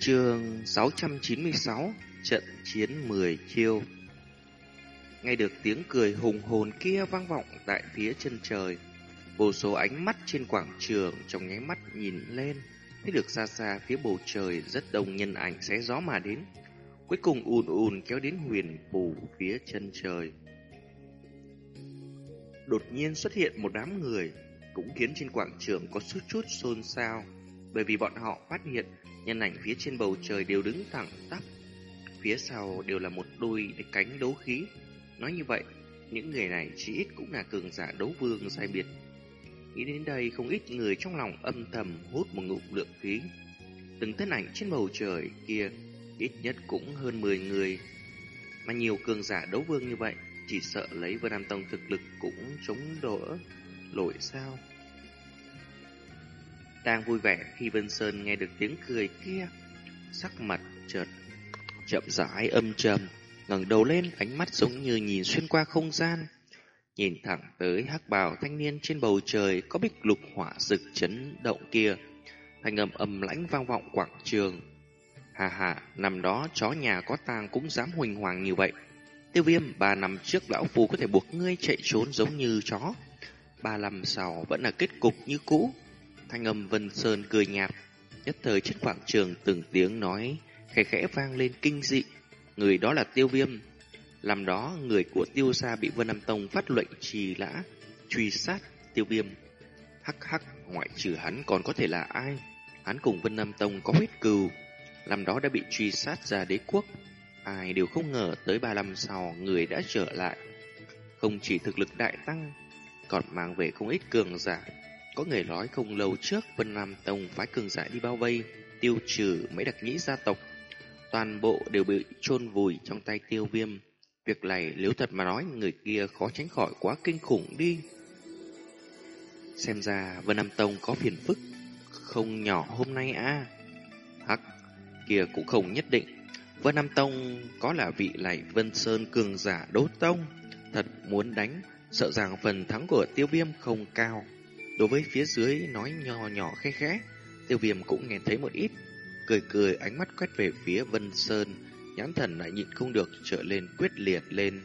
trường 696 Trận chiến 10 chiêu. Nghe được tiếng cười hùng hồn kia vang vọng tại phía chân trời, Vô số ánh mắt trên quảng trường trong nháy mắt nhìn lên, Thấy được xa xa phía bầu trời rất đông nhân ảnh xé gió mà đến, Cuối cùng ùn ùn kéo đến huyền phủ phía chân trời. Đột nhiên xuất hiện một đám người, Cũng khiến trên quảng trường có chút chút xôn xao, Bởi vì bọn họ phát hiện Nhân ảnh phía trên bầu trời đều đứng thẳng tắp. Phía sau đều là một đôi cánh đấu khí. Nói như vậy, Những người này chỉ ít cũng là cường giả đấu vương sai biệt. Nghĩ đến đây không ít người trong lòng âm thầm hút một ngụm lượng khí. Từng thân ảnh trên bầu trời kia, Ít nhất cũng hơn 10 người. Mà nhiều cường giả đấu vương như vậy, Chỉ sợ lấy Vân Nam Tông thực lực cũng chống đỡ. Lội sao? Đang vui vẻ khi Vân Sơn nghe được tiếng cười kia, sắc mặt chợt chậm rãi âm trầm, ngẩng đầu lên, ánh mắt giống như nhìn xuyên qua không gian, nhìn thẳng tới hắc bào thanh niên trên bầu trời có bích lục hỏa rực chấn động kia, thanh âm âm lãnh vang vọng quảng trường. Hà hà, năm đó chó nhà có tang cũng dám huỳnh hoàng như vậy. Tiêu viêm, ba năm trước lão phù có thể buộc ngươi chạy trốn giống như chó. Ba năm sau vẫn là kết cục như cũ. Thanh âm Vân Sơn cười nhạt, nhất thời trên quảng trường từng tiếng nói khẽ khẽ vang lên kinh dị. Người đó là Tiêu Viêm. Làm đó người của Tiêu gia bị Vân Nam Tông phát lệnh trì lã, truy sát Tiêu Viêm. Hắc hắc, ngoại trừ hắn còn có thể là ai? Hắn cùng Vân Nam Tông có huyết cừu, làm đó đã bị truy sát ra đế quốc. Ai đều không ngờ tới ba năm sau người đã trở lại. Không chỉ thực lực đại tăng, còn mang về không ít cường giả có người nói không lâu trước Vân Nam Tông phái cường giả đi bao vây, tiêu trừ mấy đặc nhĩ gia tộc. Toàn bộ đều bị chôn vùi trong tay tiêu viêm. Việc này nếu thật mà nói người kia khó tránh khỏi quá kinh khủng đi. Xem ra Vân Nam Tông có phiền phức không nhỏ hôm nay à. Hắc, kia cũng không nhất định. Vân Nam Tông có là vị lại Vân Sơn cường giả đốt tông. Thật muốn đánh, sợ rằng phần thắng của tiêu viêm không cao. Đối với phía dưới nói nhỏ nhỏ khẽ khẽ, tiêu viêm cũng nghe thấy một ít. Cười cười ánh mắt quét về phía Vân Sơn, nhãn thần lại nhịn không được trở lên quyết liệt lên.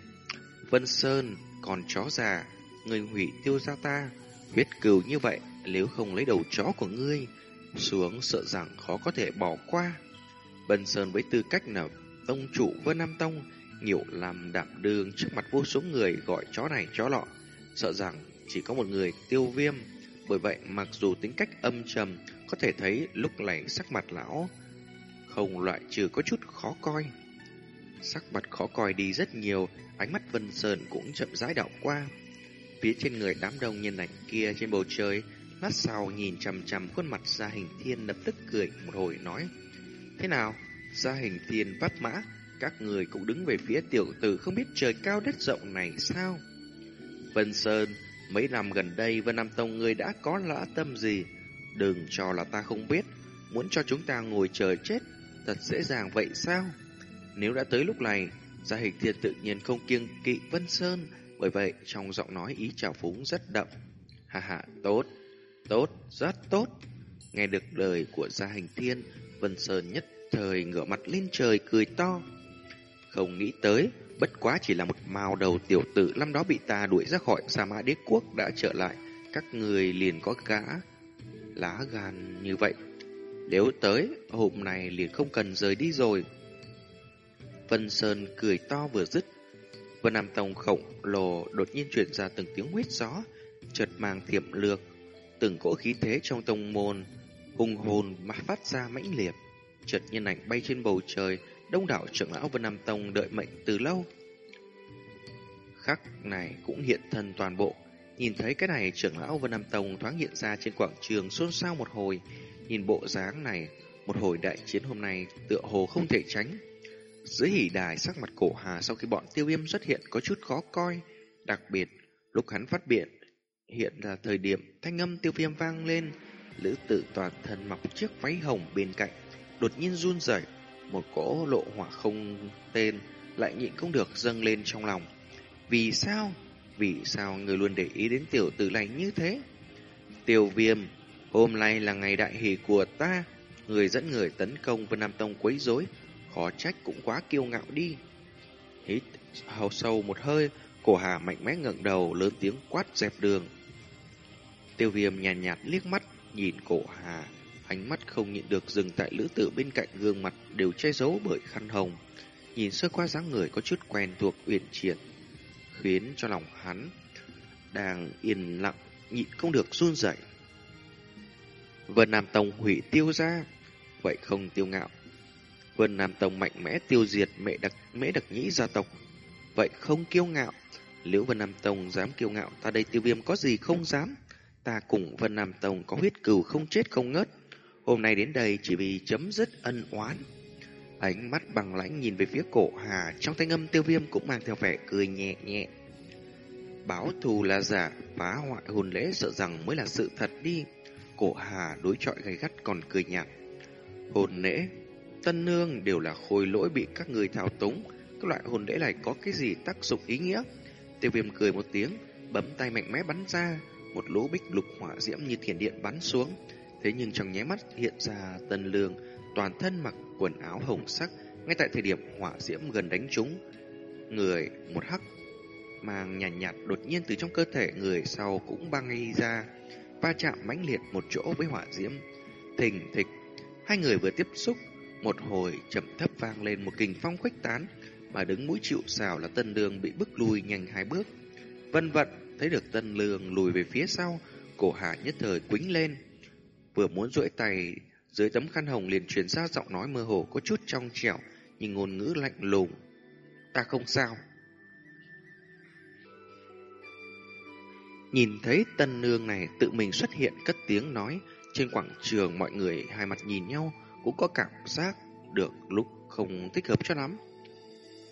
Vân Sơn, còn chó già, người hủy tiêu gia ta, huyết cừu như vậy, nếu không lấy đầu chó của ngươi, xuống sợ rằng khó có thể bỏ qua. Vân Sơn với tư cách là tông chủ Vân Nam Tông, nhiều làm đạm đường trước mặt vô số người gọi chó này chó lọ, sợ rằng chỉ có một người tiêu viêm bởi vậy, mặc dù tính cách âm trầm, Có thể thấy lúc này sắc mặt lão Không loại trừ có chút khó coi Sắc mặt khó coi đi rất nhiều, Ánh mắt Vân Sơn cũng chậm rãi đảo qua Phía trên người đám đông nhân ảnh kia trên bầu trời, Lát sau nhìn chằm chằm khuôn mặt gia hình thiên lập tức cười một hồi nói, Thế nào? Gia hình thiên vắt mã, Các người cũng đứng về phía tiểu tử không biết trời cao đất rộng này sao? Vân Sơn Mấy năm gần đây Vân Nam Tông ngươi đã có lã tâm gì? Đừng cho là ta không biết. Muốn cho chúng ta ngồi chờ chết, thật dễ dàng vậy sao? Nếu đã tới lúc này, gia hình thiên tự nhiên không kiêng kỵ Vân Sơn. Bởi vậy, trong giọng nói ý trào phúng rất đậm. Hà hà, tốt, tốt, rất tốt. Nghe được lời của gia hình thiên, Vân Sơn nhất thời ngửa mặt lên trời cười to. Không nghĩ tới, Bất quá chỉ là một màu đầu tiểu tử năm đó bị ta đuổi ra khỏi Sa Mã Đế Quốc đã trở lại. Các người liền có gã lá gan như vậy. Nếu tới, hôm nay liền không cần rời đi rồi. Vân Sơn cười to vừa dứt. Vân Nam Tông khổng lồ đột nhiên truyền ra từng tiếng huyết gió, chợt mang tiệm lược. Từng cỗ khí thế trong tông môn, hùng hồn mà phát ra mãnh liệt. Chợt nhân ảnh bay trên bầu trời, đông đảo trưởng lão Vân Nam Tông đợi mệnh từ lâu. Khắc này cũng hiện thân toàn bộ. Nhìn thấy cái này trưởng lão Vân Nam Tông thoáng hiện ra trên quảng trường xôn xao một hồi. Nhìn bộ dáng này, một hồi đại chiến hôm nay tựa hồ không thể tránh. Dưới hỉ đài sắc mặt cổ hà sau khi bọn tiêu viêm xuất hiện có chút khó coi. Đặc biệt, lúc hắn phát biện, hiện là thời điểm thanh âm tiêu viêm vang lên. Lữ tự toàn thân mặc chiếc váy hồng bên cạnh, đột nhiên run rẩy một cỗ lộ hỏa không tên lại nhịn không được dâng lên trong lòng. Vì sao? Vì sao người luôn để ý đến tiểu tử này như thế? Tiểu viêm, hôm nay là ngày đại hỷ của ta. Người dẫn người tấn công Vân Nam Tông quấy rối, khó trách cũng quá kiêu ngạo đi. Hít hầu sâu một hơi, cổ hà mạnh mẽ ngẩng đầu lớn tiếng quát dẹp đường. Tiêu viêm nhàn nhạt, nhạt liếc mắt nhìn cổ hà, ánh mắt không nhịn được dừng tại lữ tử bên cạnh gương mặt đều che giấu bởi khăn hồng. Nhìn sơ qua dáng người có chút quen thuộc uyển chuyển, khiến cho lòng hắn đang yên lặng nhịn không được run rẩy. Vân Nam Tông hủy tiêu ra, vậy không tiêu ngạo. Vân Nam Tông mạnh mẽ tiêu diệt mẹ đặc mễ đặc nhĩ gia tộc, vậy không kiêu ngạo. Nếu Vân Nam Tông dám kiêu ngạo, ta đây tiêu viêm có gì không dám. Ta cùng Vân Nam Tông có huyết cừu không chết không ngớt. Hôm nay đến đây chỉ vì chấm dứt ân oán. Ánh mắt bằng lãnh nhìn về phía cổ hà, trong thanh âm tiêu viêm cũng mang theo vẻ cười nhẹ nhẹ. Báo thù là giả, phá hoại hồn lễ sợ rằng mới là sự thật đi. Cổ hà đối chọi gay gắt còn cười nhạt. Hồn lễ, tân nương đều là khôi lỗi bị các người thao túng. Các loại hồn lễ này có cái gì tác dụng ý nghĩa? Tiêu viêm cười một tiếng, bấm tay mạnh mẽ bắn ra. Một lỗ bích lục hỏa diễm như thiền điện bắn xuống. Thế nhưng trong nháy mắt hiện ra tân lương, toàn thân mặc quần áo hồng sắc. Ngay tại thời điểm hỏa diễm gần đánh trúng, người một hắc mang nhàn nhạt, nhạt đột nhiên từ trong cơ thể người sau cũng băng ngay ra, va chạm mãnh liệt một chỗ với hỏa diễm. Thình thịch, hai người vừa tiếp xúc, một hồi chậm thấp vang lên một kình phong khuếch tán, mà đứng mũi chịu sào là Tân Lương bị bức lùi nhanh hai bước. Vân vận, thấy được Tân Lương lùi về phía sau, cổ hạ nhất thời quính lên. Vừa muốn duỗi tay, dưới tấm khăn hồng liền truyền ra giọng nói mơ hồ có chút trong trẻo, nhưng ngôn ngữ lạnh lùng. Ta không sao. Nhìn thấy tân nương này tự mình xuất hiện cất tiếng nói, trên quảng trường mọi người hai mặt nhìn nhau cũng có cảm giác được lúc không thích hợp cho lắm.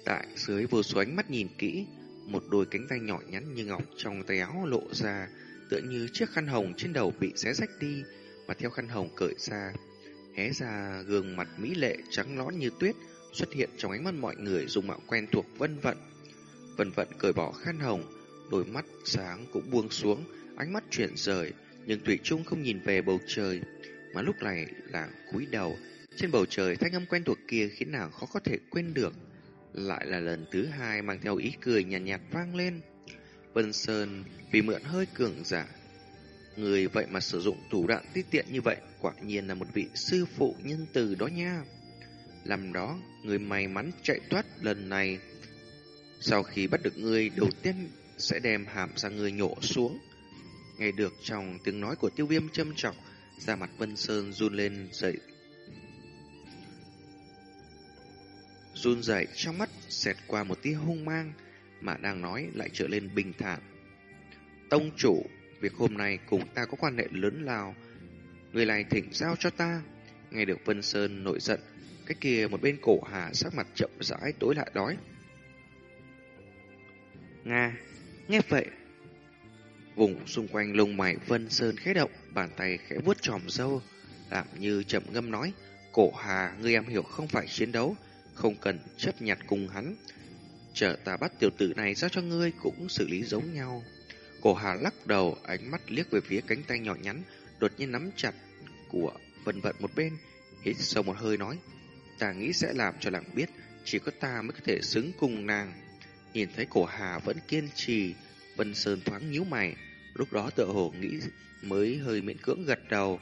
Tại dưới vô số ánh mắt nhìn kỹ, một đôi cánh tay nhỏ nhắn như ngọc trong tay áo lộ ra, tựa như chiếc khăn hồng trên đầu bị xé rách đi, mà theo khăn hồng cởi ra, hé ra gương mặt mỹ lệ trắng nõn như tuyết xuất hiện trong ánh mắt mọi người dùng mạo quen thuộc vân vận. Vân vận cởi bỏ khăn hồng, đôi mắt sáng cũng buông xuống, ánh mắt chuyển rời, nhưng Thủy Trung không nhìn về bầu trời, mà lúc này là cúi đầu. Trên bầu trời thanh âm quen thuộc kia khiến nàng khó có thể quên được. Lại là lần thứ hai mang theo ý cười nhàn nhạt, nhạt vang lên. Vân Sơn vì mượn hơi cường giả. Người vậy mà sử dụng thủ đoạn tiết tiện như vậy, quả nhiên là một vị sư phụ nhân từ đó nha. Làm đó, người may mắn chạy thoát lần này. Sau khi bắt được người đầu tiên sẽ đem hàm ra người nhổ xuống. Nghe được trong tiếng nói của tiêu viêm châm trọng, da mặt Vân Sơn run lên dậy. Run dậy trong mắt xẹt qua một tia hung mang, mà đang nói lại trở lên bình thản. Tông chủ, việc hôm nay cùng ta có quan hệ lớn lao, người này thỉnh giao cho ta. Nghe được Vân Sơn nổi giận, cái kia một bên cổ hà sắc mặt chậm rãi tối lại đói. Nga, Nghe vậy, vùng xung quanh lông mày Vân Sơn khẽ động, bàn tay khẽ vuốt tròm dâu, làm như chậm ngâm nói, cổ hà, ngươi em hiểu không phải chiến đấu, không cần chấp nhặt cùng hắn. Chờ ta bắt tiểu tử này ra cho ngươi cũng xử lý giống nhau. Cổ hà lắc đầu, ánh mắt liếc về phía cánh tay nhỏ nhắn, đột nhiên nắm chặt của vân vận một bên, hít sâu một hơi nói, ta nghĩ sẽ làm cho nàng biết, chỉ có ta mới có thể xứng cùng nàng. Nhìn thấy cổ hà vẫn kiên trì, Vân Sơn thoáng nhíu mày, lúc đó tựa hồ nghĩ mới hơi miễn cưỡng gật đầu.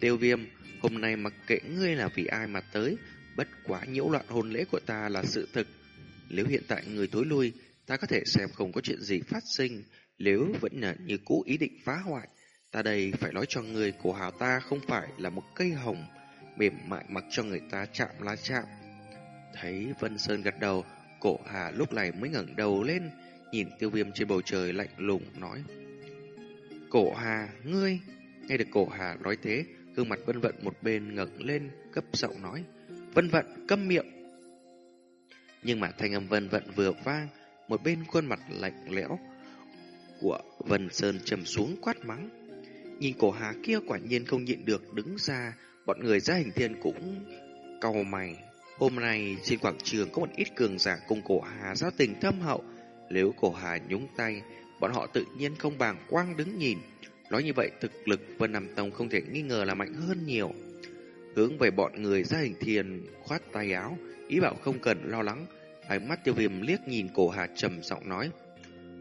Tiêu viêm, hôm nay mặc kệ ngươi là vì ai mà tới, bất quá nhiễu loạn hôn lễ của ta là sự thực. Nếu hiện tại người thối lui, ta có thể xem không có chuyện gì phát sinh, nếu vẫn là như cũ ý định phá hoại. Ta đây phải nói cho người cổ hào ta không phải là một cây hồng, mềm mại mặc cho người ta chạm lá chạm. Thấy Vân Sơn gật đầu, Cổ Hà lúc này mới ngẩng đầu lên, nhìn tiêu viêm trên bầu trời lạnh lùng nói. Cổ Hà, ngươi! Nghe được cổ Hà nói thế, gương mặt vân vận một bên ngẩng lên, cấp giọng nói. Vân vận, câm miệng! Nhưng mà thanh âm vân vận vừa vang, một bên khuôn mặt lạnh lẽo của Vân Sơn trầm xuống quát mắng. Nhìn cổ Hà kia quả nhiên không nhịn được đứng ra, bọn người ra hình thiên cũng cầu mày Hôm nay trên quảng trường có một ít cường giả cùng cổ hà giao tình thâm hậu. Nếu cổ hà nhúng tay, bọn họ tự nhiên không bàng quang đứng nhìn. Nói như vậy, thực lực Vân Nam Tông không thể nghi ngờ là mạnh hơn nhiều. hướng về bọn người ra hình thiền khoát tay áo, ý bảo không cần lo lắng. Ánh mắt tiêu viêm liếc nhìn cổ hà trầm giọng nói.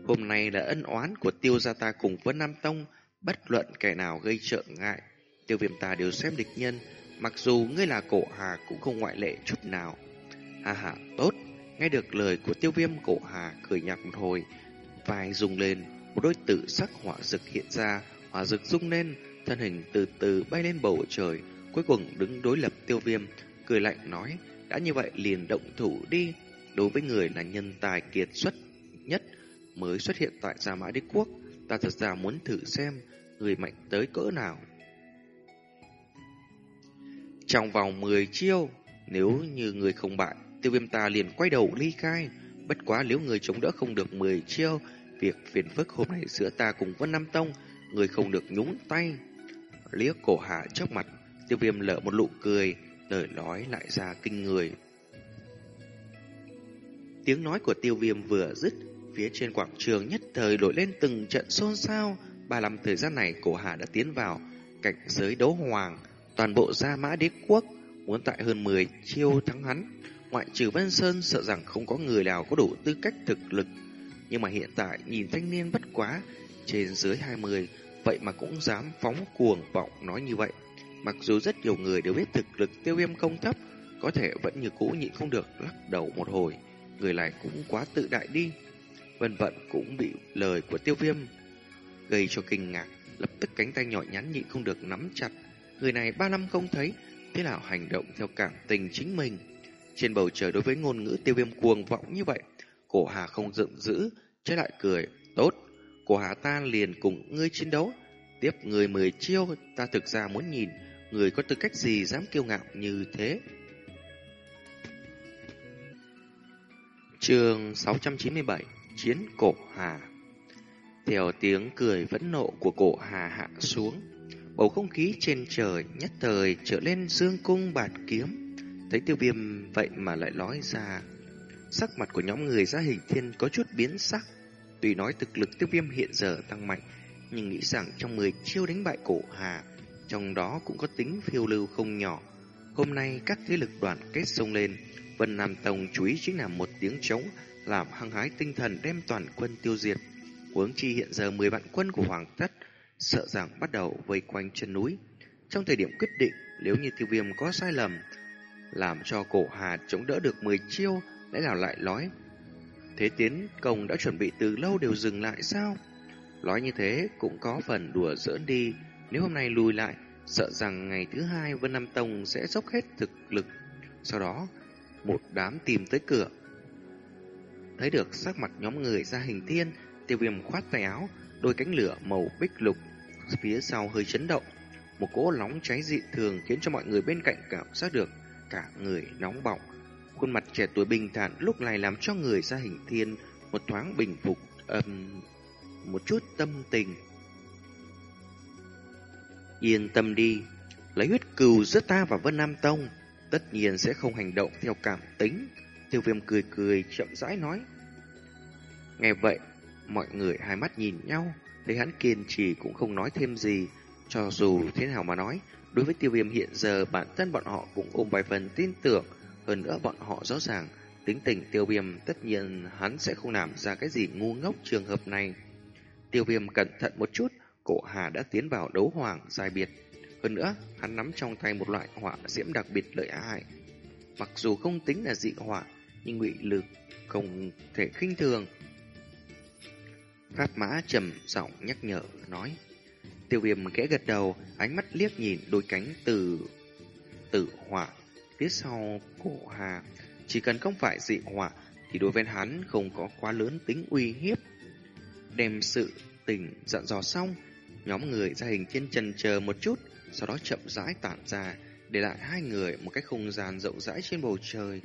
Hôm nay là ân oán của tiêu gia ta cùng với Nam Tông, bất luận kẻ nào gây trợ ngại. Tiêu viêm ta đều xem địch nhân, mặc dù ngươi là cổ hà cũng không ngoại lệ chút nào. Hà hà, tốt. Nghe được lời của tiêu viêm cổ hà cười nhạt một hồi, vai rung lên, một đôi tử sắc hỏa rực hiện ra, hỏa rực rung lên, thân hình từ từ bay lên bầu trời, cuối cùng đứng đối lập tiêu viêm, cười lạnh nói, đã như vậy liền động thủ đi. Đối với người là nhân tài kiệt xuất nhất mới xuất hiện tại Gia Mã Đế Quốc, ta thật ra muốn thử xem người mạnh tới cỡ nào. Trong vòng 10 chiêu, nếu như người không bại, tiêu viêm ta liền quay đầu ly khai. Bất quá nếu người chống đỡ không được 10 chiêu, việc phiền phức hôm nay giữa ta cùng Vân Nam Tông, người không được nhúng tay. Liếc cổ hạ trước mặt, tiêu viêm lỡ một nụ cười, lời nói lại ra kinh người. Tiếng nói của tiêu viêm vừa dứt, phía trên quảng trường nhất thời đổi lên từng trận xôn xao. Ba năm thời gian này, cổ hà đã tiến vào cảnh giới đấu hoàng, toàn bộ gia mã đế quốc, muốn tại hơn 10 chiêu thắng hắn. Ngoại trừ Vân Sơn sợ rằng không có người nào có đủ tư cách thực lực. Nhưng mà hiện tại nhìn thanh niên bất quá, trên dưới 20, vậy mà cũng dám phóng cuồng vọng nói như vậy. Mặc dù rất nhiều người đều biết thực lực tiêu viêm không thấp, có thể vẫn như cũ nhịn không được lắc đầu một hồi. Người này cũng quá tự đại đi. Vân vận cũng bị lời của tiêu viêm gây cho kinh ngạc, lập tức cánh tay nhỏ nhắn nhịn không được nắm chặt. Người này ba năm không thấy, thế nào hành động theo cảm tình chính mình. Trên bầu trời đối với ngôn ngữ tiêu viêm cuồng vọng như vậy, cổ hà không giận dữ, trái lại cười, tốt, cổ hà ta liền cùng ngươi chiến đấu, tiếp người mười chiêu, ta thực ra muốn nhìn người có tư cách gì dám kiêu ngạo như thế. Trường 697 Chiến Cổ Hà Theo tiếng cười vẫn nộ của cổ Hà hạ xuống, bầu không khí trên trời nhất thời trở lên dương cung bạt kiếm. Thấy tiêu viêm vậy mà lại nói ra. Sắc mặt của nhóm người gia hình thiên có chút biến sắc. Tuy nói thực lực tiêu viêm hiện giờ tăng mạnh, nhưng nghĩ rằng trong 10 chiêu đánh bại cổ Hà, trong đó cũng có tính phiêu lưu không nhỏ. Hôm nay các thế lực đoàn kết xông lên, Vân Nam Tông chú ý chính là một tiếng trống, làm hăng hái tinh thần đem toàn quân tiêu diệt. Huống chi hiện giờ 10 vạn quân của Hoàng Thất sợ rằng bắt đầu vây quanh chân núi. Trong thời điểm quyết định, nếu như tiêu viêm có sai lầm, làm cho cổ hà chống đỡ được 10 chiêu, lẽ nào lại nói. Thế tiến công đã chuẩn bị từ lâu đều dừng lại sao? Nói như thế cũng có phần đùa giỡn đi, nếu hôm nay lùi lại, sợ rằng ngày thứ hai Vân Nam Tông sẽ dốc hết thực lực. Sau đó, một đám tìm tới cửa. Thấy được sắc mặt nhóm người ra hình thiên, tiêu viêm khoát tay áo, đôi cánh lửa màu bích lục, phía sau hơi chấn động. Một cỗ nóng cháy dị thường khiến cho mọi người bên cạnh cảm giác được cả người nóng bỏng. Khuôn mặt trẻ tuổi bình thản lúc này làm cho người ra hình thiên một thoáng bình phục um, một chút tâm tình. Yên tâm đi, lấy huyết cừu giữa ta và Vân Nam Tông, tất nhiên sẽ không hành động theo cảm tính. Tiêu viêm cười cười chậm rãi nói. Nghe vậy, mọi người hai mắt nhìn nhau, thấy hắn kiên trì cũng không nói thêm gì. Cho dù thế nào mà nói, đối với tiêu viêm hiện giờ bản thân bọn họ cũng ôm vài phần tin tưởng. Hơn nữa bọn họ rõ ràng, tính tình tiêu viêm tất nhiên hắn sẽ không làm ra cái gì ngu ngốc trường hợp này. Tiêu viêm cẩn thận một chút, cổ hà đã tiến vào đấu hoàng dài biệt. Hơn nữa, hắn nắm trong tay một loại hỏa diễm đặc biệt lợi hại. Mặc dù không tính là dị hỏa, nhưng ngụy lực không thể khinh thường. Pháp mã trầm giọng nhắc nhở, nói. Tiêu viêm kẽ gật đầu, ánh mắt liếc nhìn đôi cánh từ tử hỏa phía sau cổ hà. Chỉ cần không phải dị hỏa, thì đối với hắn không có quá lớn tính uy hiếp. Đem sự tình dặn dò xong, nhóm người ra hình trên trần chờ một chút, sau đó chậm rãi tản ra, để lại hai người một cái không gian rộng rãi trên bầu trời.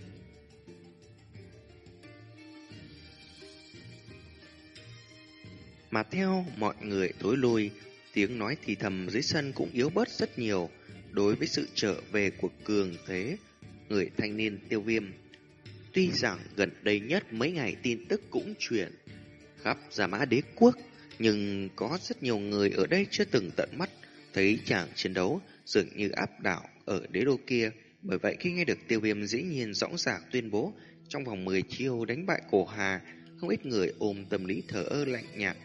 Mà theo mọi người tối lui, tiếng nói thì thầm dưới sân cũng yếu bớt rất nhiều đối với sự trở về của cường thế, người thanh niên tiêu viêm. Tuy rằng gần đây nhất mấy ngày tin tức cũng truyền khắp Gia Mã Đế Quốc, nhưng có rất nhiều người ở đây chưa từng tận mắt thấy chàng chiến đấu dường như áp đảo ở đế đô kia. Bởi vậy khi nghe được tiêu viêm dĩ nhiên rõ ràng tuyên bố trong vòng 10 chiêu đánh bại cổ hà, không ít người ôm tâm lý thở ơ lạnh nhạt,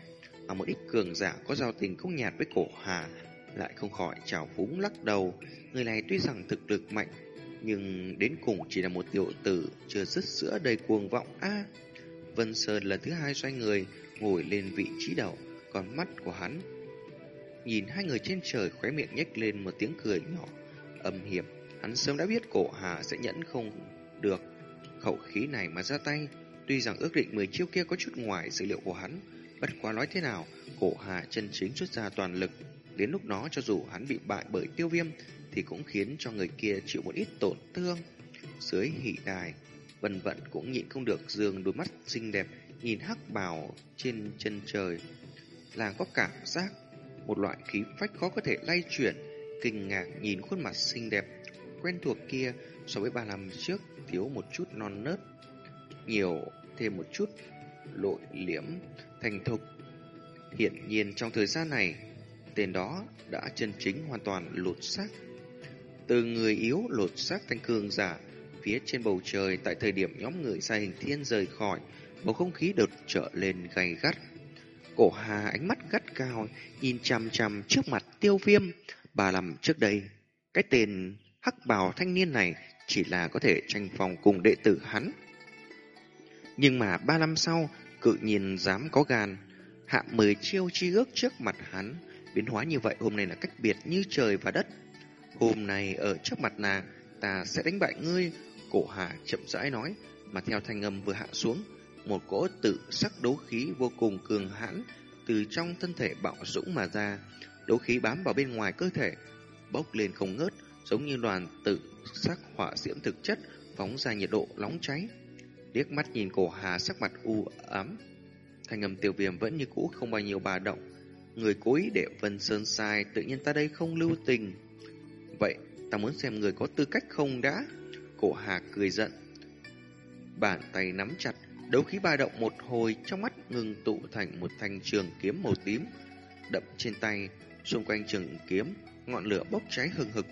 mà một ít cường giả có giao tình không nhạt với cổ hà lại không khỏi trào phúng lắc đầu. Người này tuy rằng thực lực mạnh, nhưng đến cùng chỉ là một tiểu tử chưa dứt sữa đầy cuồng vọng a. Vân Sơn lần thứ hai xoay người, ngồi lên vị trí đầu, còn mắt của hắn nhìn hai người trên trời khóe miệng nhếch lên một tiếng cười nhỏ âm hiểm. Hắn sớm đã biết cổ hà sẽ nhẫn không được khẩu khí này mà ra tay. Tuy rằng ước định 10 chiêu kia có chút ngoài dữ liệu của hắn, bất quá nói thế nào, cổ hạ chân chính xuất ra toàn lực. Đến lúc đó cho dù hắn bị bại bởi tiêu viêm, thì cũng khiến cho người kia chịu một ít tổn thương. Dưới hỷ đài, vân vận cũng nhịn không được dương đôi mắt xinh đẹp nhìn hắc bào trên chân trời. là có cảm giác một loại khí phách khó có thể lay chuyển, kinh ngạc nhìn khuôn mặt xinh đẹp, quen thuộc kia so với ba năm trước thiếu một chút non nớt, nhiều thêm một chút lội liễm, thành thục. Hiện nhiên trong thời gian này, tên đó đã chân chính hoàn toàn lột xác. Từ người yếu lột xác thành cường giả, phía trên bầu trời tại thời điểm nhóm người xa hình thiên rời khỏi, bầu không khí đột trở lên gay gắt. Cổ Hà ánh mắt gắt cao, nhìn chằm chằm trước mặt tiêu viêm. Bà làm trước đây, cái tên hắc bào thanh niên này chỉ là có thể tranh phòng cùng đệ tử hắn. Nhưng mà ba năm sau, cự nhìn dám có gan, hạ mười chiêu chi ước trước mặt hắn, biến hóa như vậy hôm nay là cách biệt như trời và đất. Hôm nay ở trước mặt nàng, ta sẽ đánh bại ngươi, cổ hà chậm rãi nói, mà theo thanh âm vừa hạ xuống, một cỗ tự sắc đấu khí vô cùng cường hãn từ trong thân thể bạo dũng mà ra, đấu khí bám vào bên ngoài cơ thể, bốc lên không ngớt, giống như đoàn tự sắc hỏa diễm thực chất phóng ra nhiệt độ nóng cháy. Liếc mắt nhìn cổ Hà sắc mặt u ám, thanh âm tiêu viêm vẫn như cũ không bao nhiêu bà động. Người cố ý để Vân Sơn sai, tự nhiên ta đây không lưu tình. Vậy, ta muốn xem người có tư cách không đã? Cổ Hà cười giận. Bàn tay nắm chặt, Đấu khí ba động một hồi trong mắt ngừng tụ thành một thanh trường kiếm màu tím đậm trên tay, xung quanh trường kiếm, ngọn lửa bốc cháy hừng hực.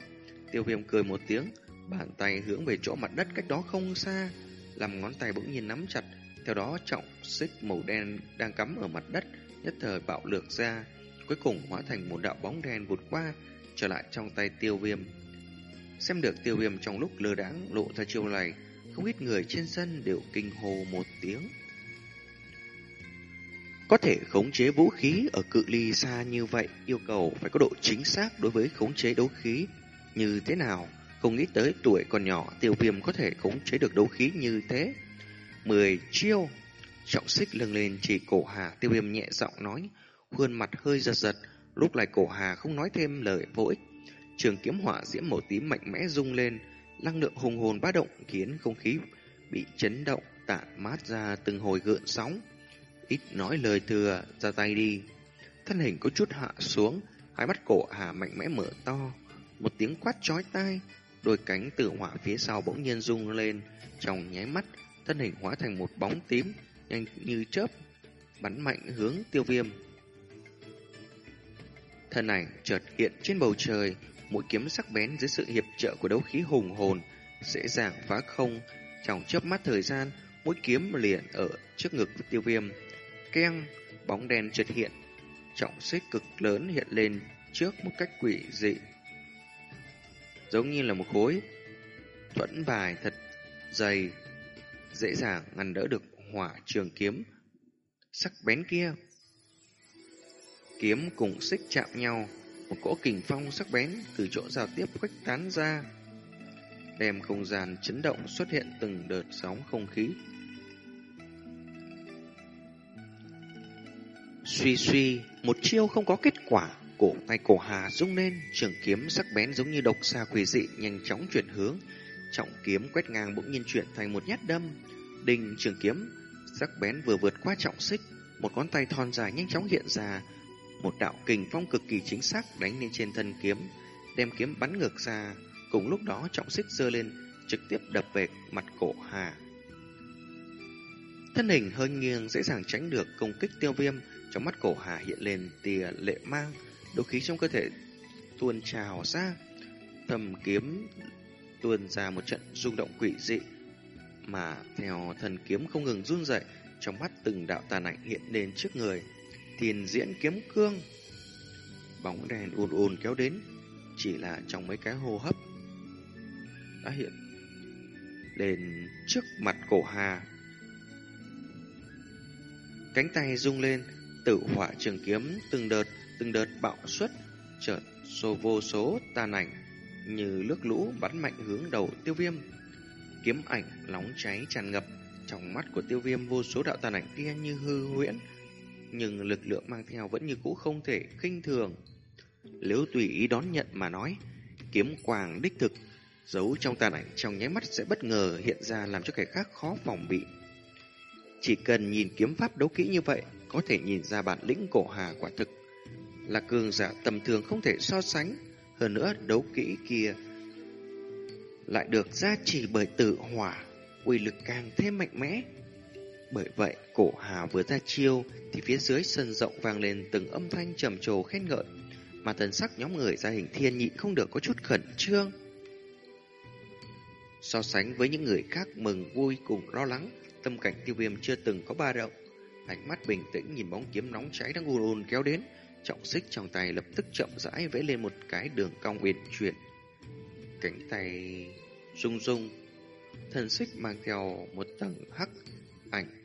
Tiêu viêm cười một tiếng, bàn tay hướng về chỗ mặt đất cách đó không xa, làm ngón tay bỗng nhiên nắm chặt, theo đó trọng xích màu đen đang cắm ở mặt đất, nhất thời bạo lược ra, cuối cùng hóa thành một đạo bóng đen vụt qua, trở lại trong tay tiêu viêm. Xem được tiêu viêm trong lúc lơ đãng lộ ra chiêu này, không ít người trên sân đều kinh hô một tiếng. Có thể khống chế vũ khí ở cự ly xa như vậy yêu cầu phải có độ chính xác đối với khống chế đấu khí như thế nào. Không nghĩ tới tuổi còn nhỏ tiêu viêm có thể khống chế được đấu khí như thế. Mười chiêu. Trọng xích lưng lên chỉ cổ hà tiêu viêm nhẹ giọng nói. Khuôn mặt hơi giật giật. Lúc này cổ hà không nói thêm lời vô ích. Trường kiếm hỏa diễm màu tím mạnh mẽ rung lên năng lượng hùng hồn bá động khiến không khí bị chấn động tản mát ra từng hồi gợn sóng. Ít nói lời thừa, ra tay đi. Thân hình có chút hạ xuống, hai mắt cổ hà mạnh mẽ mở to. Một tiếng quát chói tai, đôi cánh tử hỏa phía sau bỗng nhiên rung lên. Trong nháy mắt, thân hình hóa thành một bóng tím, nhanh như chớp, bắn mạnh hướng tiêu viêm. Thân ảnh chợt hiện trên bầu trời, mũi kiếm sắc bén dưới sự hiệp trợ của đấu khí hùng hồn, dễ dàng phá không. Trong chớp mắt thời gian, mũi kiếm liền ở trước ngực tiêu viêm. Keng, bóng đen chợt hiện, trọng xích cực lớn hiện lên trước một cách quỷ dị. Giống như là một khối thuẫn bài thật dày, dễ dàng ngăn đỡ được hỏa trường kiếm sắc bén kia. Kiếm cùng xích chạm nhau, một cỗ kình phong sắc bén từ chỗ giao tiếp khuếch tán ra, đem không gian chấn động xuất hiện từng đợt sóng không khí. Suy suy, một chiêu không có kết quả, cổ tay cổ hà rung lên, trường kiếm sắc bén giống như độc xa quỷ dị nhanh chóng chuyển hướng, trọng kiếm quét ngang bỗng nhiên chuyển thành một nhát đâm. Đình trường kiếm sắc bén vừa vượt qua trọng xích, một ngón tay thon dài nhanh chóng hiện ra, một đạo kình phong cực kỳ chính xác đánh lên trên thân kiếm, đem kiếm bắn ngược ra. Cùng lúc đó trọng xích giơ lên, trực tiếp đập về mặt cổ Hà. Thân hình hơi nghiêng dễ dàng tránh được công kích tiêu viêm, trong mắt cổ Hà hiện lên tia lệ mang, độc khí trong cơ thể tuôn trào ra. thầm kiếm tuôn ra một trận rung động quỷ dị mà theo thần kiếm không ngừng run rẩy, trong mắt từng đạo tàn ảnh hiện lên trước người thiền diễn kiếm cương, bóng đèn ùn ùn kéo đến, chỉ là trong mấy cái hô hấp đã hiện lên trước mặt cổ hà cánh tay rung lên tử hỏa trường kiếm từng đợt từng đợt bạo xuất chợt sô vô số tàn ảnh như nước lũ bắn mạnh hướng đầu tiêu viêm. Kiếm ảnh nóng cháy tràn ngập, trong mắt của tiêu viêm vô số đạo tàn ảnh kia như hư huyễn, nhưng lực lượng mang theo vẫn như cũ không thể khinh thường. Nếu tùy ý đón nhận mà nói, kiếm quàng đích thực giấu trong tàn ảnh trong nháy mắt sẽ bất ngờ hiện ra làm cho kẻ khác khó phòng bị. Chỉ cần nhìn kiếm pháp đấu kỹ như vậy, có thể nhìn ra bản lĩnh cổ hà quả thực là cường giả tầm thường không thể so sánh hơn nữa đấu kỹ kia lại được gia trì bởi tự hỏa, uy lực càng thêm mạnh mẽ. Bởi vậy, cổ hà vừa ra chiêu thì phía dưới sân rộng vang lên từng âm thanh trầm trồ khen ngợi, mà thần sắc nhóm người gia hình thiên nhịn không được có chút khẩn trương. So sánh với những người khác mừng vui cùng lo lắng, tâm cảnh tiêu viêm chưa từng có ba động. Ánh mắt bình tĩnh nhìn bóng kiếm nóng cháy đang ùn ùn kéo đến, trọng xích trong tay lập tức chậm rãi vẽ lên một cái đường cong uyển chuyển cánh tay rung rung, thần xích mang theo một tầng hắc ảnh.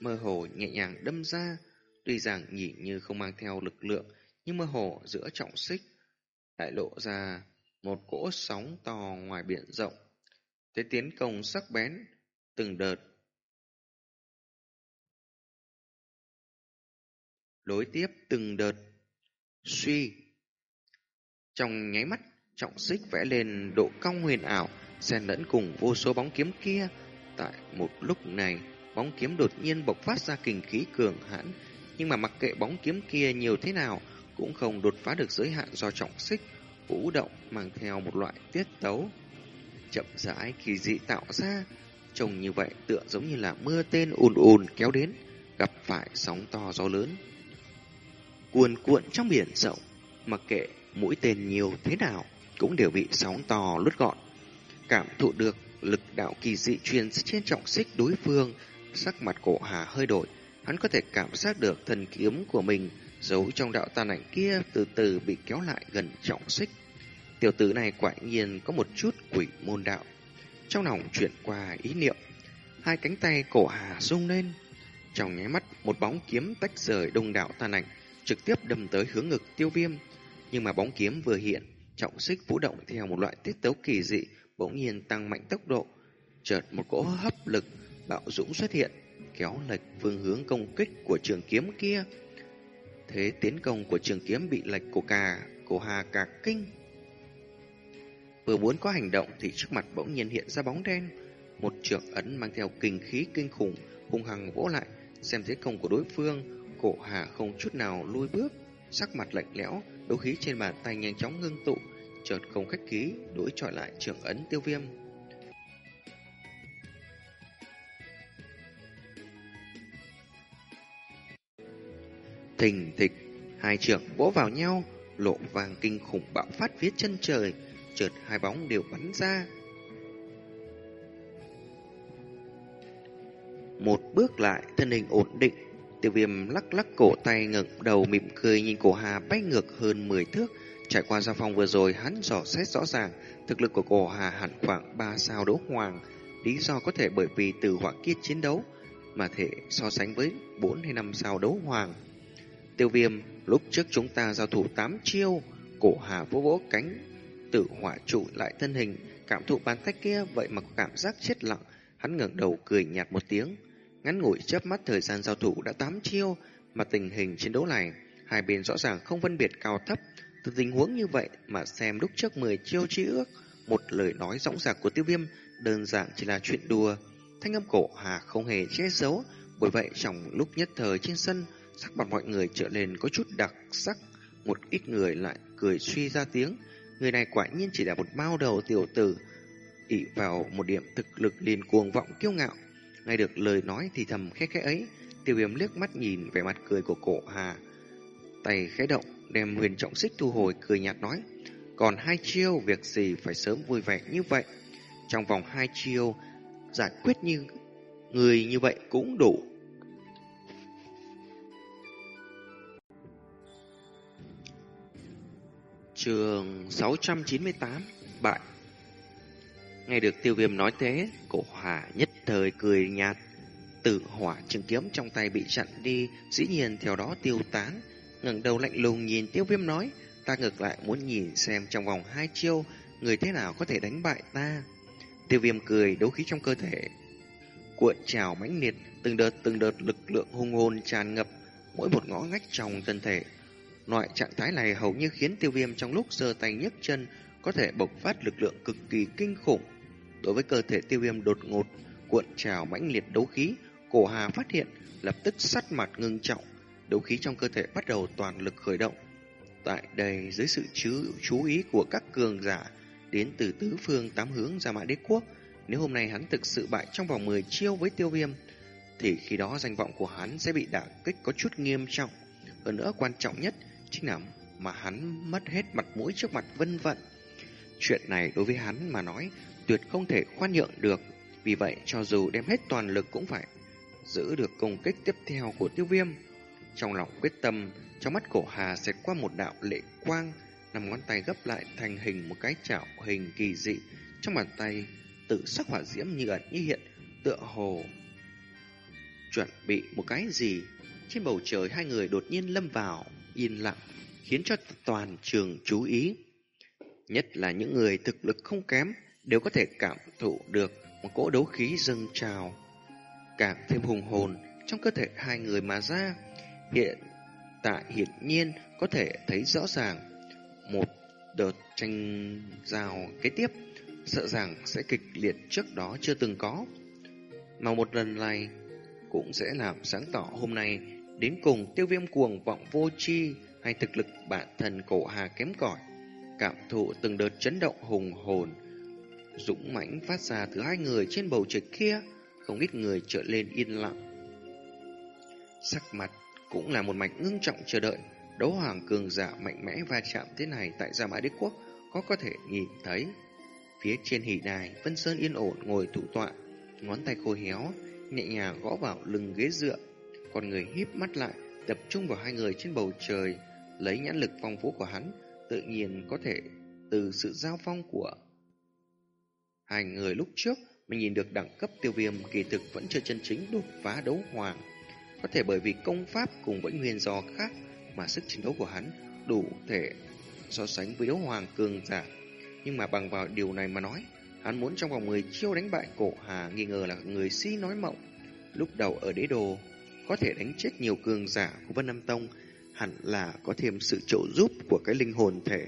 Mơ hồ nhẹ nhàng đâm ra, tuy rằng nhìn như không mang theo lực lượng, nhưng mơ hồ giữa trọng xích lại lộ ra một cỗ sóng to ngoài biển rộng. Thế tiến công sắc bén, từng đợt. Đối tiếp từng đợt, suy. Trong nháy mắt trọng xích vẽ lên độ cong huyền ảo, xen lẫn cùng vô số bóng kiếm kia. Tại một lúc này, bóng kiếm đột nhiên bộc phát ra kình khí cường hãn, nhưng mà mặc kệ bóng kiếm kia nhiều thế nào, cũng không đột phá được giới hạn do trọng xích, vũ động mang theo một loại tiết tấu. Chậm rãi kỳ dị tạo ra, trông như vậy tựa giống như là mưa tên ùn ùn kéo đến, gặp phải sóng to gió lớn. Cuồn cuộn trong biển rộng, mặc kệ mũi tên nhiều thế nào, cũng đều bị sóng to lướt gọn. Cảm thụ được lực đạo kỳ dị truyền trên trọng xích đối phương, sắc mặt cổ hà hơi đổi, hắn có thể cảm giác được thần kiếm của mình giấu trong đạo tàn ảnh kia từ từ bị kéo lại gần trọng xích. Tiểu tử này quả nhiên có một chút quỷ môn đạo. Trong lòng chuyển qua ý niệm, hai cánh tay cổ hà rung lên. Trong nháy mắt, một bóng kiếm tách rời đông đạo tàn ảnh, trực tiếp đâm tới hướng ngực tiêu viêm. Nhưng mà bóng kiếm vừa hiện, trọng xích vũ động theo một loại tiết tấu kỳ dị, bỗng nhiên tăng mạnh tốc độ. Chợt một cỗ hấp lực bạo dũng xuất hiện, kéo lệch phương hướng công kích của trường kiếm kia. Thế tiến công của trường kiếm bị lệch của cà, của hà cà kinh. Vừa muốn có hành động thì trước mặt bỗng nhiên hiện ra bóng đen. Một trường ấn mang theo kinh khí kinh khủng, hung hăng vỗ lại, xem thế công của đối phương. Cổ hà không chút nào lui bước, sắc mặt lạnh lẽo, đấu khí trên bàn tay nhanh chóng ngưng tụ, chợt không khách khí, đối chọi lại trưởng ấn tiêu viêm. Thình thịch, hai trưởng vỗ vào nhau, lộ vàng kinh khủng bạo phát phía chân trời, chợt hai bóng đều bắn ra. Một bước lại, thân hình ổn định, tiêu viêm lắc lắc cổ tay ngẩng đầu mỉm cười nhìn cổ hà bay ngược hơn 10 thước, Trải qua giao phong vừa rồi, hắn dò xét rõ ràng, thực lực của cổ hà hẳn khoảng 3 sao đấu hoàng. Lý do có thể bởi vì từ hỏa kiết chiến đấu, mà thể so sánh với 4 hay 5 sao đấu hoàng. Tiêu viêm, lúc trước chúng ta giao thủ 8 chiêu, cổ hà vỗ vỗ cánh, tử hỏa trụ lại thân hình, cảm thụ bàn tay kia vậy mà cảm giác chết lặng. Hắn ngẩng đầu cười nhạt một tiếng, ngắn ngủi chớp mắt thời gian giao thủ đã 8 chiêu, mà tình hình chiến đấu này, hai bên rõ ràng không phân biệt cao thấp, từ tình huống như vậy mà xem lúc trước 10 chiêu chi ước, một lời nói rõng rạc của tiêu viêm đơn giản chỉ là chuyện đùa. Thanh âm cổ hà không hề che giấu, bởi vậy trong lúc nhất thời trên sân, sắc mặt mọi người trở lên có chút đặc sắc. Một ít người lại cười suy ra tiếng, người này quả nhiên chỉ là một bao đầu tiểu tử, ỷ vào một điểm thực lực liền cuồng vọng kiêu ngạo. Nghe được lời nói thì thầm khẽ khẽ ấy, tiêu viêm liếc mắt nhìn vẻ mặt cười của cổ hà. Tay khẽ động, đem huyền trọng xích thu hồi cười nhạt nói Còn hai chiêu, việc gì phải sớm vui vẻ như vậy? Trong vòng hai chiêu, giải quyết như người như vậy cũng đủ. Trường 698 Bại Nghe được tiêu viêm nói thế, cổ hỏa nhất thời cười nhạt. Tử hỏa trường kiếm trong tay bị chặn đi, dĩ nhiên theo đó tiêu tán. ngẩng đầu lạnh lùng nhìn tiêu viêm nói, ta ngược lại muốn nhìn xem trong vòng hai chiêu, người thế nào có thể đánh bại ta. Tiêu viêm cười, đấu khí trong cơ thể. Cuộn trào mãnh liệt, từng đợt từng đợt lực lượng hung hồn tràn ngập, mỗi một ngõ ngách trong thân thể. Loại trạng thái này hầu như khiến tiêu viêm trong lúc giơ tay nhấc chân có thể bộc phát lực lượng cực kỳ kinh khủng. Đối với cơ thể tiêu viêm đột ngột, cuộn trào mãnh liệt đấu khí, cổ hà phát hiện, lập tức sắt mặt ngưng trọng, đấu khí trong cơ thể bắt đầu toàn lực khởi động. Tại đây, dưới sự chú, chú ý của các cường giả đến từ tứ phương tám hướng ra mã đế quốc, nếu hôm nay hắn thực sự bại trong vòng 10 chiêu với tiêu viêm, thì khi đó danh vọng của hắn sẽ bị đả kích có chút nghiêm trọng. Hơn nữa quan trọng nhất chính là mà hắn mất hết mặt mũi trước mặt vân vận. Chuyện này đối với hắn mà nói tuyệt không thể khoan nhượng được. Vì vậy cho dù đem hết toàn lực cũng phải giữ được công kích tiếp theo của tiêu viêm. Trong lòng quyết tâm, trong mắt cổ hà xẹt qua một đạo lệ quang, nằm ngón tay gấp lại thành hình một cái chảo hình kỳ dị. Trong bàn tay, tự sắc hỏa diễm như ẩn như hiện, tựa hồ chuẩn bị một cái gì. Trên bầu trời hai người đột nhiên lâm vào, yên lặng, khiến cho toàn trường chú ý. Nhất là những người thực lực không kém, đều có thể cảm thụ được một cỗ đấu khí dâng trào. Càng thêm hùng hồn trong cơ thể hai người mà ra. Hiện tại hiển nhiên có thể thấy rõ ràng, một đợt tranh giao kế tiếp sợ rằng sẽ kịch liệt trước đó chưa từng có. Mà một lần này cũng sẽ làm sáng tỏ hôm nay đến cùng tiêu viêm cuồng vọng vô chi hay thực lực bản thân cổ hà kém cỏi, cảm thụ từng đợt chấn động hùng hồn dũng mãnh phát ra từ hai người trên bầu trời kia không ít người trở lên yên lặng sắc mặt cũng là một mảnh ngưng trọng chờ đợi đấu hoàng cường giả mạnh mẽ va chạm thế này tại Gia Mã Đế Quốc có có thể nhìn thấy. Phía trên hỉ đài, Vân Sơn yên ổn ngồi thủ tọa, ngón tay khô héo, nhẹ nhàng gõ vào lưng ghế dựa. Con người híp mắt lại, tập trung vào hai người trên bầu trời, lấy nhãn lực phong phú của hắn, tự nhiên có thể từ sự giao phong của hai người lúc trước mình nhìn được đẳng cấp tiêu viêm kỳ thực vẫn chưa chân chính đột phá đấu hoàng. Có thể bởi vì công pháp cùng với nguyên do khác mà sức chiến đấu của hắn đủ thể so sánh với đấu hoàng cường giả. Nhưng mà bằng vào điều này mà nói, hắn muốn trong vòng 10 chiêu đánh bại cổ hà nghi ngờ là người si nói mộng. Lúc đầu ở đế đồ, có thể đánh chết nhiều cường giả của Vân Nam Tông, hẳn là có thêm sự trợ giúp của cái linh hồn thể,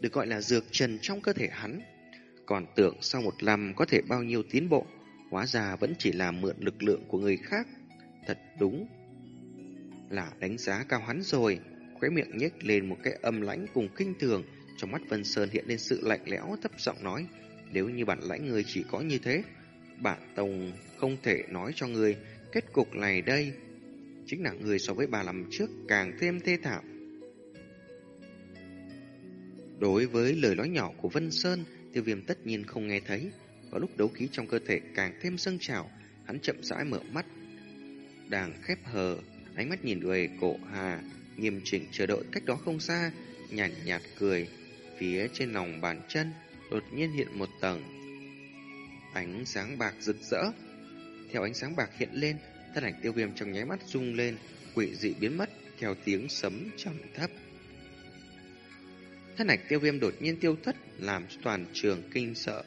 được gọi là dược trần trong cơ thể hắn. Còn tưởng sau một năm có thể bao nhiêu tiến bộ, hóa ra vẫn chỉ là mượn lực lượng của người khác. Thật đúng là đánh giá cao hắn rồi. Khóe miệng nhếch lên một cái âm lãnh cùng kinh thường, trong mắt Vân Sơn hiện lên sự lạnh lẽo thấp giọng nói, nếu như bản lãnh người chỉ có như thế, bản tông không thể nói cho người kết cục này đây. Chính là người so với bà làm trước càng thêm thê thảm. Đối với lời nói nhỏ của Vân Sơn, tiêu viêm tất nhiên không nghe thấy. Vào lúc đấu khí trong cơ thể càng thêm dâng trào, hắn chậm rãi mở mắt. Đang khép hờ, ánh mắt nhìn về cổ hà, nghiêm chỉnh chờ đợi cách đó không xa, nhàn nhạt, nhạt cười. Phía trên lòng bàn chân, đột nhiên hiện một tầng ánh sáng bạc rực rỡ. Theo ánh sáng bạc hiện lên, thân ảnh tiêu viêm trong nháy mắt rung lên, quỷ dị biến mất theo tiếng sấm trầm thấp. Thân ảnh tiêu viêm đột nhiên tiêu thất, làm toàn trường kinh sợ.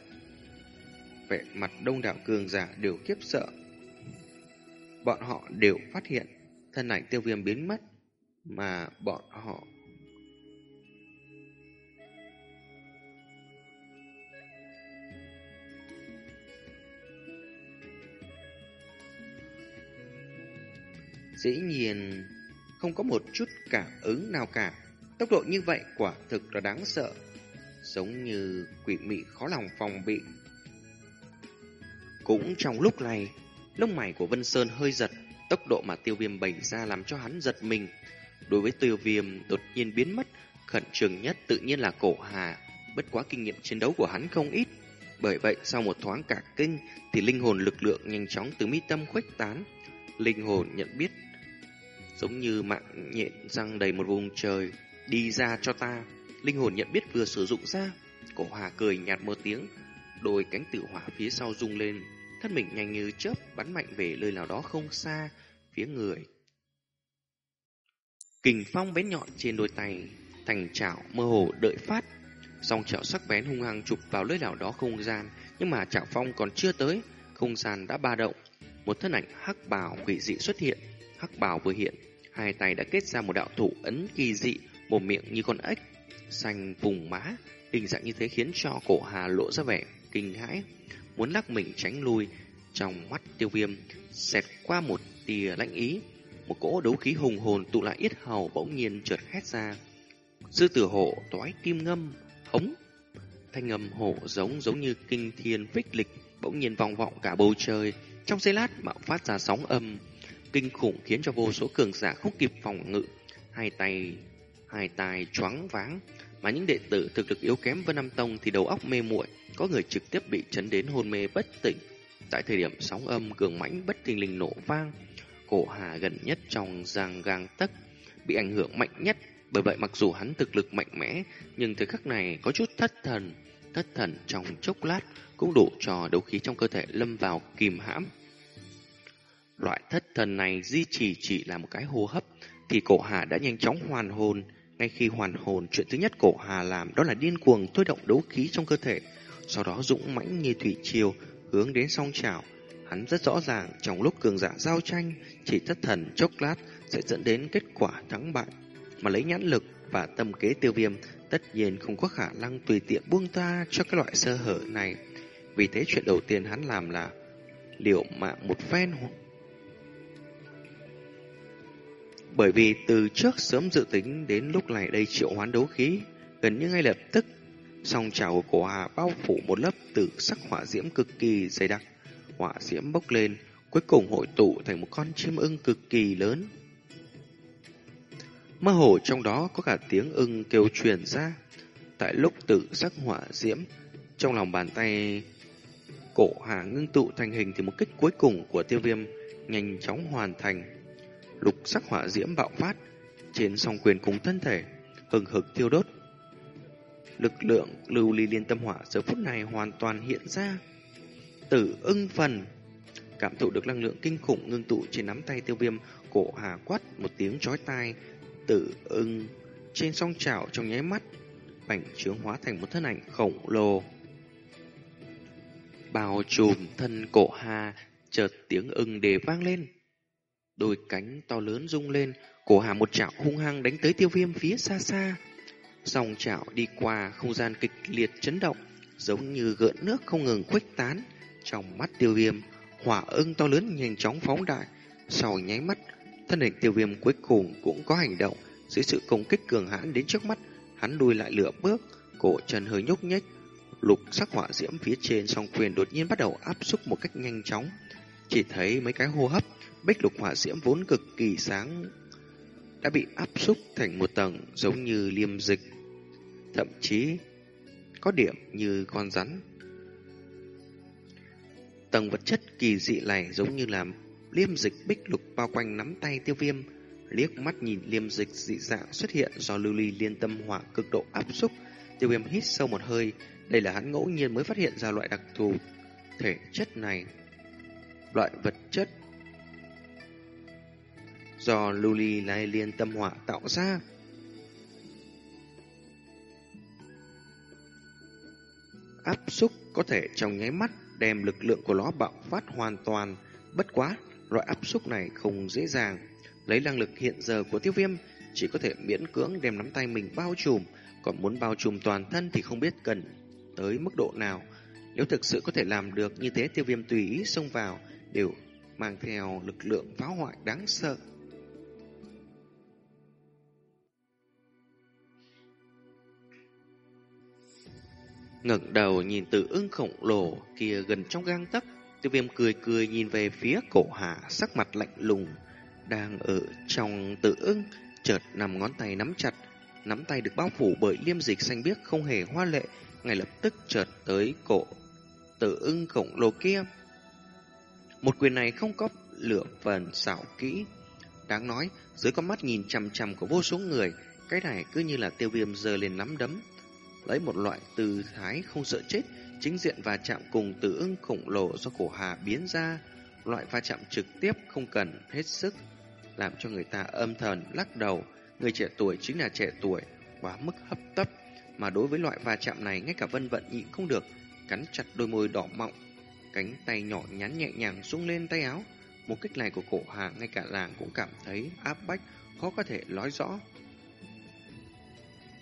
Vẻ mặt đông đảo cường giả đều kiếp sợ. Bọn họ đều phát hiện thân ảnh tiêu viêm biến mất, mà bọn họ dĩ nhiên không có một chút cảm ứng nào cả. Tốc độ như vậy quả thực là đáng sợ, giống như quỷ mị khó lòng phòng bị. Cũng trong lúc này, lông mày của Vân Sơn hơi giật, tốc độ mà tiêu viêm bày ra làm cho hắn giật mình. Đối với tiêu viêm đột nhiên biến mất, khẩn trương nhất tự nhiên là cổ hà. bất quá kinh nghiệm chiến đấu của hắn không ít. Bởi vậy, sau một thoáng cả kinh, thì linh hồn lực lượng nhanh chóng từ mi tâm khuếch tán. Linh hồn nhận biết, giống như mạng nhện răng đầy một vùng trời, đi ra cho ta. Linh hồn nhận biết vừa sử dụng ra, cổ hòa cười nhạt một tiếng, đôi cánh tử hỏa phía sau rung lên, thân mình nhanh như chớp bắn mạnh về nơi nào đó không xa, phía người. Kình phong bén nhọn trên đôi tay, thành chảo mơ hồ đợi phát. Song chảo sắc bén hung hăng chụp vào lưỡi nào đó không gian, nhưng mà chảo phong còn chưa tới, không gian đã ba động. Một thân ảnh hắc bào quỷ dị xuất hiện, hắc bào vừa hiện, hai tay đã kết ra một đạo thủ ấn kỳ dị, một miệng như con ếch, xanh vùng má, hình dạng như thế khiến cho cổ Hà lộ ra vẻ kinh hãi, muốn lắc mình tránh lui. Trong mắt tiêu viêm, xẹt qua một tia lãnh ý, một cỗ đấu khí hùng hồn tụ lại yết hầu bỗng nhiên chợt hét ra. Sư tử hổ toái kim ngâm, hống. Thanh ngầm hổ giống giống như kinh thiên phích lịch, bỗng nhiên vòng vọng cả bầu trời. Trong giây lát bạo phát ra sóng âm, kinh khủng khiến cho vô số cường giả không kịp phòng ngự. Hai tay, hai tai choáng váng, mà những đệ tử thực lực yếu kém Vân Nam Tông thì đầu óc mê muội, có người trực tiếp bị chấn đến hôn mê bất tỉnh. Tại thời điểm sóng âm cường mãnh bất thình lình nổ vang, cổ hà gần nhất trong giang gang tấc bị ảnh hưởng mạnh nhất. Bởi vậy mặc dù hắn thực lực mạnh mẽ, nhưng thời khắc này có chút thất thần. Thất thần trong chốc lát cũng đủ cho đấu khí trong cơ thể lâm vào kìm hãm. Loại thất thần này duy trì chỉ là một cái hô hấp, thì cổ hà đã nhanh chóng hoàn hồn. Ngay khi hoàn hồn, chuyện thứ nhất cổ hà làm đó là điên cuồng thôi động đấu khí trong cơ thể, sau đó dũng mãnh như thủy triều hướng đến song chảo. Hắn rất rõ ràng trong lúc cường giả giao tranh, chỉ thất thần chốc lát sẽ dẫn đến kết quả thắng bại. Mà lấy nhãn lực và tâm kế tiêu viêm tất nhiên không có khả năng tùy tiện buông ta cho cái loại sơ hở này. Vì thế chuyện đầu tiên hắn làm là liệu mạng một phen bởi vì từ trước sớm dự tính đến lúc này đây triệu hoán đấu khí, gần như ngay lập tức, song trào của Hà bao phủ một lớp tử sắc hỏa diễm cực kỳ dày đặc. Hỏa diễm bốc lên, cuối cùng hội tụ thành một con chim ưng cực kỳ lớn. Mơ hồ trong đó có cả tiếng ưng kêu truyền ra. Tại lúc tử sắc hỏa diễm, trong lòng bàn tay cổ Hà ngưng tụ thành hình thì một kích cuối cùng của tiêu viêm nhanh chóng hoàn thành lục sắc hỏa diễm bạo phát trên song quyền cùng thân thể, hừng hực thiêu đốt. Lực lượng lưu ly liên tâm hỏa giờ phút này hoàn toàn hiện ra. Tử ưng phần cảm thụ được năng lượng kinh khủng ngưng tụ trên nắm tay tiêu viêm, cổ hà quát một tiếng chói tai, tử ưng trên song chảo trong nháy mắt, bành trướng hóa thành một thân ảnh khổng lồ. Bao trùm thân cổ hà, chợt tiếng ưng đề vang lên. Đôi cánh to lớn rung lên, cổ hà một chảo hung hăng đánh tới tiêu viêm phía xa xa. Dòng chảo đi qua không gian kịch liệt chấn động, giống như gợn nước không ngừng khuếch tán. Trong mắt tiêu viêm, hỏa ưng to lớn nhanh chóng phóng đại. Sau nháy mắt, thân hình tiêu viêm cuối cùng cũng có hành động. Dưới sự công kích cường hãn đến trước mắt, hắn đuôi lại lửa bước, cổ chân hơi nhúc nhích. Lục sắc hỏa diễm phía trên song quyền đột nhiên bắt đầu áp xúc một cách nhanh chóng. Chỉ thấy mấy cái hô hấp bích lục hỏa diễm vốn cực kỳ sáng đã bị áp xúc thành một tầng giống như liêm dịch, thậm chí có điểm như con rắn. Tầng vật chất kỳ dị này giống như là liêm dịch bích lục bao quanh nắm tay tiêu viêm, liếc mắt nhìn liêm dịch dị dạng xuất hiện do lưu ly liên tâm hỏa cực độ áp xúc, tiêu viêm hít sâu một hơi, đây là hắn ngẫu nhiên mới phát hiện ra loại đặc thù thể chất này. Loại vật chất do lưu ly lai liên tâm hỏa tạo ra. Áp xúc có thể trong nháy mắt đem lực lượng của nó bạo phát hoàn toàn. Bất quá, loại áp xúc này không dễ dàng. Lấy năng lực hiện giờ của tiêu viêm, chỉ có thể miễn cưỡng đem nắm tay mình bao trùm, còn muốn bao trùm toàn thân thì không biết cần tới mức độ nào. Nếu thực sự có thể làm được như thế tiêu viêm tùy ý xông vào, đều mang theo lực lượng phá hoại đáng sợ. Ngẩng đầu nhìn tử ưng khổng lồ kia gần trong gang tấc, tiêu viêm cười cười nhìn về phía cổ hạ sắc mặt lạnh lùng, đang ở trong tự ưng, chợt nằm ngón tay nắm chặt, nắm tay được bao phủ bởi liêm dịch xanh biếc không hề hoa lệ, ngay lập tức chợt tới cổ tự ưng khổng lồ kia. Một quyền này không có lửa phần xảo kỹ. Đáng nói, dưới con mắt nhìn chằm chằm của vô số người, cái này cứ như là tiêu viêm giờ lên nắm đấm. Lấy một loại tư thái không sợ chết, chính diện và chạm cùng tử ưng khổng lồ do cổ hà biến ra. Loại va chạm trực tiếp không cần hết sức, làm cho người ta âm thần lắc đầu. Người trẻ tuổi chính là trẻ tuổi, quá mức hấp tấp. Mà đối với loại va chạm này, ngay cả vân vận nhịn không được, cắn chặt đôi môi đỏ mọng, cánh tay nhỏ nhắn nhẹ nhàng rung lên tay áo. Một kích này của cổ hà ngay cả làng cũng cảm thấy áp bách, khó có thể nói rõ.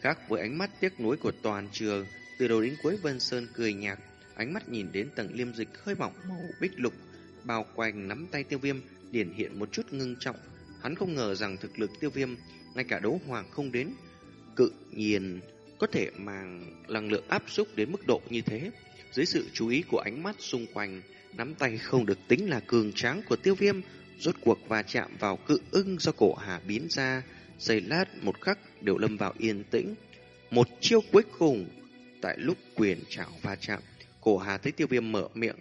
Khác với ánh mắt tiếc nuối của toàn trường, từ đầu đến cuối Vân Sơn cười nhạt, ánh mắt nhìn đến tầng liêm dịch hơi mỏng màu bích lục, bao quanh nắm tay tiêu viêm, điển hiện một chút ngưng trọng. Hắn không ngờ rằng thực lực tiêu viêm, ngay cả đấu hoàng không đến, cự nhiên có thể mang năng lượng áp xúc đến mức độ như thế. Dưới sự chú ý của ánh mắt xung quanh, nắm tay không được tính là cường tráng của tiêu viêm, rốt cuộc va chạm vào cự ưng do cổ hà biến ra, giây lát một khắc đều lâm vào yên tĩnh. Một chiêu cuối cùng, tại lúc quyền trảo va chạm, cổ hà thấy tiêu viêm mở miệng,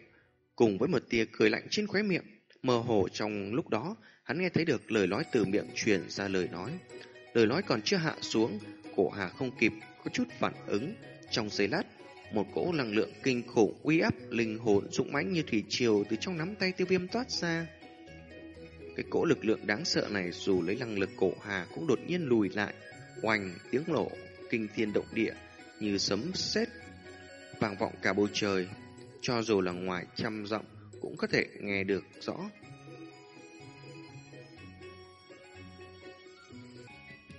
cùng với một tia cười lạnh trên khóe miệng, mơ hồ trong lúc đó, hắn nghe thấy được lời nói từ miệng truyền ra lời nói. Lời nói còn chưa hạ xuống, cổ hà không kịp có chút phản ứng, trong giây lát một cỗ năng lượng kinh khủng uy áp linh hồn dũng mãnh như thủy triều từ trong nắm tay tiêu viêm toát ra. Cái cỗ lực lượng đáng sợ này dù lấy năng lực cổ hà cũng đột nhiên lùi lại, oanh tiếng nổ kinh thiên động địa như sấm sét vang vọng cả bầu trời. Cho dù là ngoài trăm dặm cũng có thể nghe được rõ.